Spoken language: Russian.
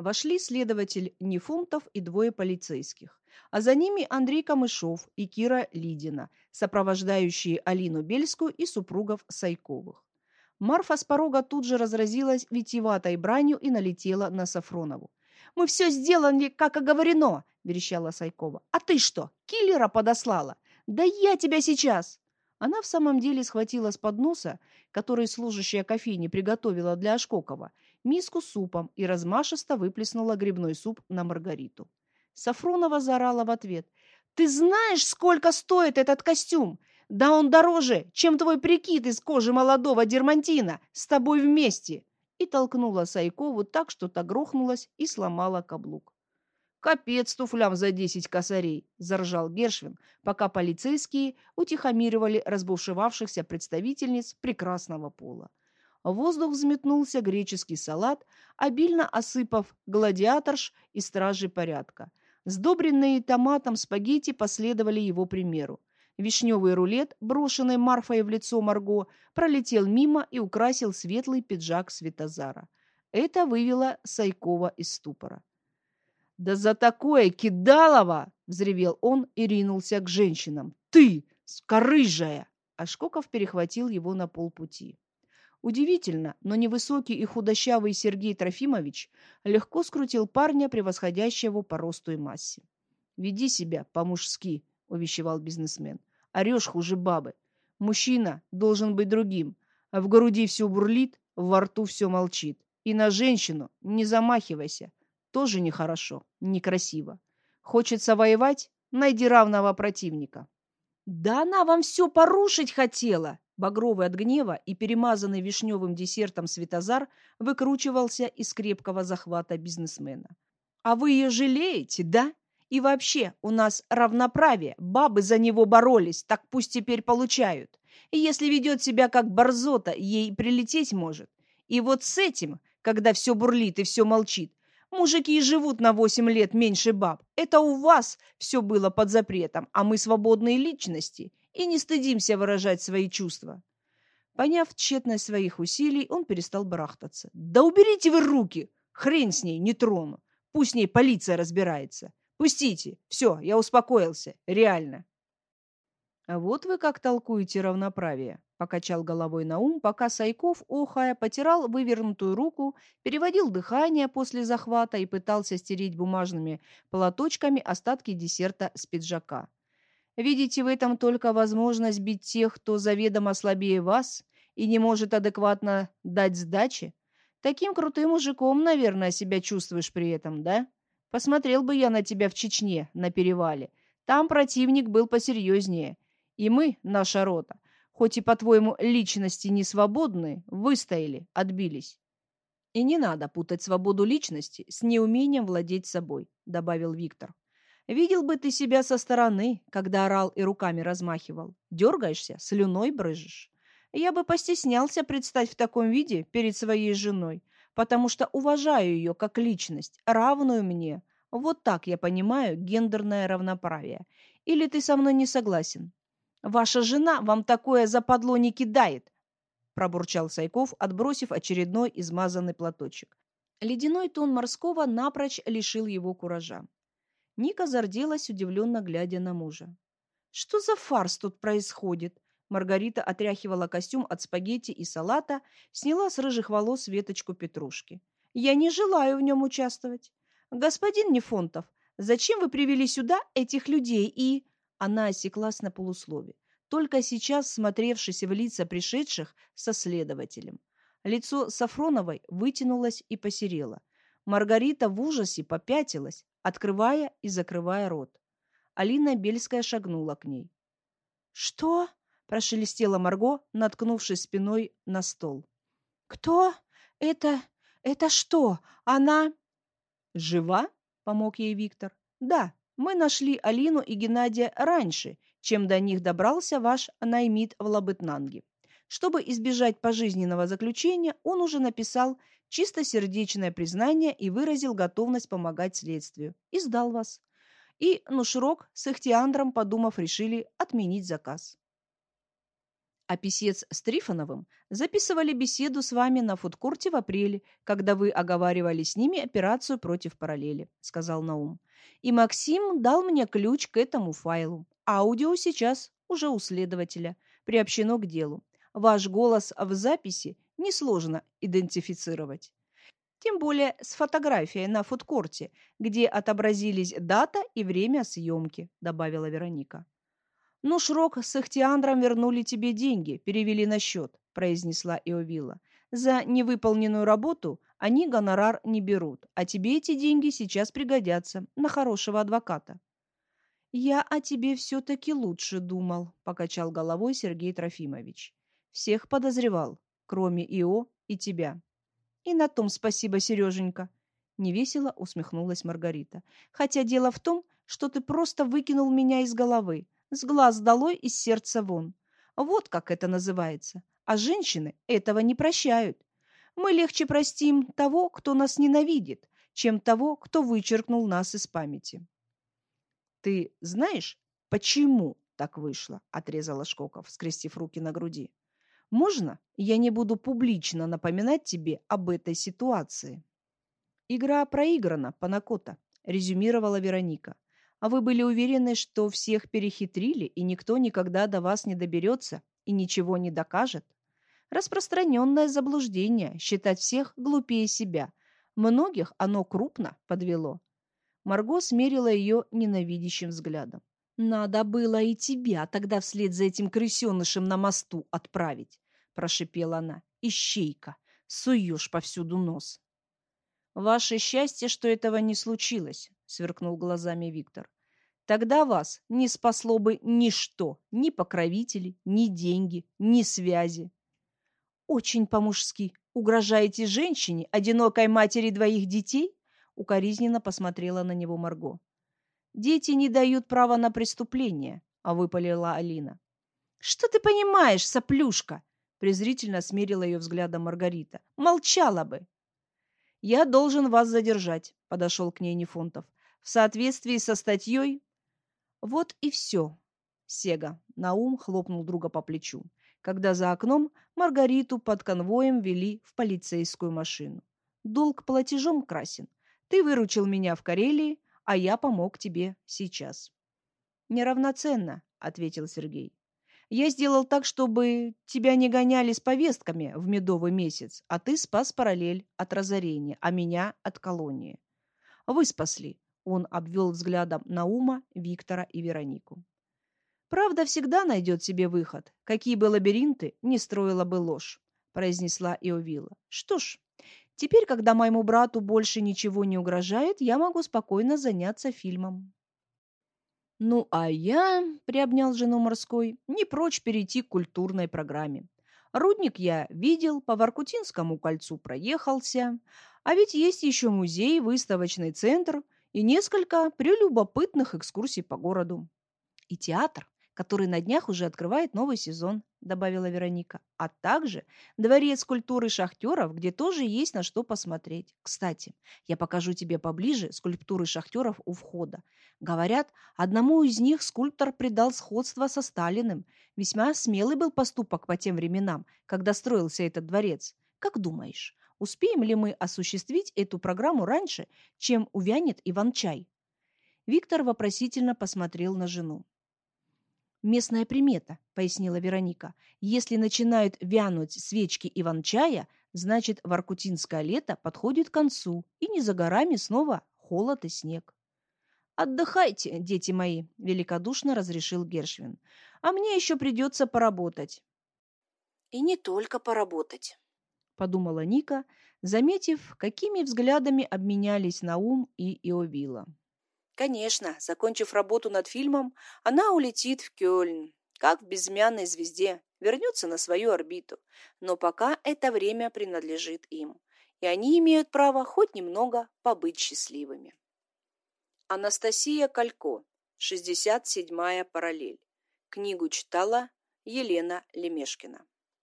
Вошли следователь Нефунтов и двое полицейских, а за ними Андрей Камышов и Кира Лидина, сопровождающие Алину Бельскую и супругов Сайковых. Марфа с порога тут же разразилась витиеватой бранью и налетела на Сафронову. «Мы все сделали, как оговорено!» – верещала Сайкова. «А ты что, киллера подослала? Да я тебя сейчас!» Она в самом деле схватила с подноса, который служащая кофейни приготовила для Ашкокова, миску с супом и размашисто выплеснула грибной суп на Маргариту. Сафронова заорала в ответ. «Ты знаешь, сколько стоит этот костюм? Да он дороже, чем твой прикид из кожи молодого дермантина с тобой вместе!» И толкнула Сайкову так, что та грохнулась и сломала каблук. «Капец туфлям за десять косарей!» – заржал Гершвин, пока полицейские утихомиривали разбушевавшихся представительниц прекрасного пола. В воздух взметнулся греческий салат, обильно осыпав гладиаторш и стражи порядка. Сдобренные томатом спагетти последовали его примеру. Вишневый рулет, брошенный Марфой в лицо Марго, пролетел мимо и украсил светлый пиджак Светозара. Это вывело Сайкова из ступора. «Да за такое кидалово!» — взревел он и ринулся к женщинам. «Ты, скорыжая!» А Шкоков перехватил его на полпути. Удивительно, но невысокий и худощавый Сергей Трофимович легко скрутил парня, превосходящего по росту и массе. «Веди себя по-мужски», — увещевал бизнесмен. «Орешь хуже бабы. Мужчина должен быть другим, а в груди все бурлит, во рту все молчит. И на женщину не замахивайся, тоже нехорошо, некрасиво. Хочется воевать? Найди равного противника. Да она вам все порушить хотела! Багровый от гнева и перемазанный вишневым десертом Светозар выкручивался из крепкого захвата бизнесмена. А вы ее жалеете, да? И вообще, у нас равноправие, бабы за него боролись, так пусть теперь получают. И если ведет себя как борзота, ей прилететь может. И вот с этим, когда все бурлит и все молчит, Мужики и живут на восемь лет меньше баб. Это у вас все было под запретом, а мы свободные личности и не стыдимся выражать свои чувства. Поняв тщетность своих усилий, он перестал барахтаться. «Да уберите вы руки! Хрень с ней, не трону. Пусть с ней полиция разбирается. Пустите. Все, я успокоился. Реально». «А вот вы как толкуете равноправие», покачал головой Наум, пока Сайков, охая, потирал вывернутую руку, переводил дыхание после захвата и пытался стереть бумажными платочками остатки десерта с пиджака. Видите в этом только возможность бить тех, кто заведомо слабее вас и не может адекватно дать сдачи? Таким крутым мужиком, наверное, себя чувствуешь при этом, да? Посмотрел бы я на тебя в Чечне, на перевале. Там противник был посерьезнее. И мы, наша рота, хоть и, по-твоему, личности не свободны, выстояли, отбились. И не надо путать свободу личности с неумением владеть собой, добавил Виктор. Видел бы ты себя со стороны, когда орал и руками размахивал. Дергаешься, слюной брыжешь. Я бы постеснялся предстать в таком виде перед своей женой, потому что уважаю ее как личность, равную мне. Вот так я понимаю гендерное равноправие. Или ты со мной не согласен? Ваша жена вам такое западло не кидает, пробурчал Сайков, отбросив очередной измазанный платочек. Ледяной тон морского напрочь лишил его куража. Ника зарделась, удивленно глядя на мужа. «Что за фарс тут происходит?» Маргарита отряхивала костюм от спагетти и салата, сняла с рыжих волос веточку петрушки. «Я не желаю в нем участвовать. Господин Нефонтов, зачем вы привели сюда этих людей и...» Она осеклась на полуслове, только сейчас смотревшись в лица пришедших со следователем. Лицо Сафроновой вытянулось и посерело. Маргарита в ужасе попятилась, открывая и закрывая рот. Алина Бельская шагнула к ней. «Что?» – прошелестела Марго, наткнувшись спиной на стол. «Кто? Это... это что? Она...» «Жива?» – помог ей Виктор. «Да, мы нашли Алину и Геннадия раньше, чем до них добрался ваш наймит в Лабытнанге. Чтобы избежать пожизненного заключения, он уже написал чистосердечное признание и выразил готовность помогать следствию. И сдал вас. И Нушрок с Ихтиандром, подумав, решили отменить заказ. А писец с Трифоновым записывали беседу с вами на фудкорте в апреле, когда вы оговаривали с ними операцию против параллели, сказал Наум. И Максим дал мне ключ к этому файлу. Аудио сейчас уже у следователя, приобщено к делу. Ваш голос в записи несложно идентифицировать. Тем более с фотографией на фудкорте, где отобразились дата и время съемки, добавила Вероника. «Ну, Шрок с Ихтиандром вернули тебе деньги, перевели на счет», произнесла Иовила. «За невыполненную работу они гонорар не берут, а тебе эти деньги сейчас пригодятся на хорошего адвоката». «Я о тебе все-таки лучше думал», — покачал головой Сергей Трофимович. «Всех подозревал, кроме Ио и тебя». И на том спасибо, Сереженька. Невесело усмехнулась Маргарита. Хотя дело в том, что ты просто выкинул меня из головы, с глаз долой, из сердца вон. Вот как это называется. А женщины этого не прощают. Мы легче простим того, кто нас ненавидит, чем того, кто вычеркнул нас из памяти. Ты знаешь, почему так вышло? отрезала Шкоков, скрестив руки на груди. Можно я не буду публично напоминать тебе об этой ситуации? Игра проиграна, Панакота, резюмировала Вероника. А вы были уверены, что всех перехитрили, и никто никогда до вас не доберется и ничего не докажет? Распространенное заблуждение считать всех глупее себя. Многих оно крупно подвело. Марго смерила ее ненавидящим взглядом. «Надо было и тебя тогда вслед за этим крысенышем на мосту отправить», – прошипела она. «Ищейка, суешь повсюду нос». «Ваше счастье, что этого не случилось», – сверкнул глазами Виктор. «Тогда вас не спасло бы ничто, ни покровители, ни деньги, ни связи». «Очень по-мужски. Угрожаете женщине, одинокой матери двоих детей?» – укоризненно посмотрела на него Марго. Дети не дают права на преступление, а выпалила Алина. Что ты понимаешь, соплюшка? презрительно смерила ее взглядом Маргарита. Молчала бы. Я должен вас задержать, подошел к ней Нефонтов. В соответствии со статьей... Вот и все. Сега Наум хлопнул друга по плечу, когда за окном Маргариту под конвоем вели в полицейскую машину. Долг платежом красен. Ты выручил меня в Карелии, а я помог тебе сейчас. Неравноценно, ответил Сергей. Я сделал так, чтобы тебя не гоняли с повестками в медовый месяц, а ты спас параллель от разорения, а меня от колонии. Вы спасли. Он обвел взглядом Наума, Виктора и Веронику. Правда всегда найдет себе выход. Какие бы лабиринты, не строила бы ложь, произнесла Иовила. Что ж, Теперь, когда моему брату больше ничего не угрожает, я могу спокойно заняться фильмом. Ну, а я, приобнял жену морской, не прочь перейти к культурной программе. Рудник я видел, по Воркутинскому кольцу проехался, а ведь есть еще музей, выставочный центр и несколько прелюбопытных экскурсий по городу. И театр, который на днях уже открывает новый сезон, добавила Вероника. А также дворец культуры шахтеров, где тоже есть на что посмотреть. Кстати, я покажу тебе поближе скульптуры шахтеров у входа. Говорят, одному из них скульптор придал сходство со Сталиным. Весьма смелый был поступок по тем временам, когда строился этот дворец. Как думаешь, успеем ли мы осуществить эту программу раньше, чем увянет Иван-чай? Виктор вопросительно посмотрел на жену. Местная примета, пояснила Вероника. Если начинают вянуть свечки иван-чая, значит, воркутинское лето подходит к концу, и не за горами снова холод и снег. Отдыхайте, дети мои, великодушно разрешил Гершвин. А мне еще придется поработать. И не только поработать, подумала Ника, заметив, какими взглядами обменялись Наум и Иовила. Конечно, закончив работу над фильмом, она улетит в Кёльн, как в безымянной звезде, вернется на свою орбиту. Но пока это время принадлежит им, и они имеют право хоть немного побыть счастливыми. Анастасия Калько, 67-я параллель. Книгу читала Елена Лемешкина.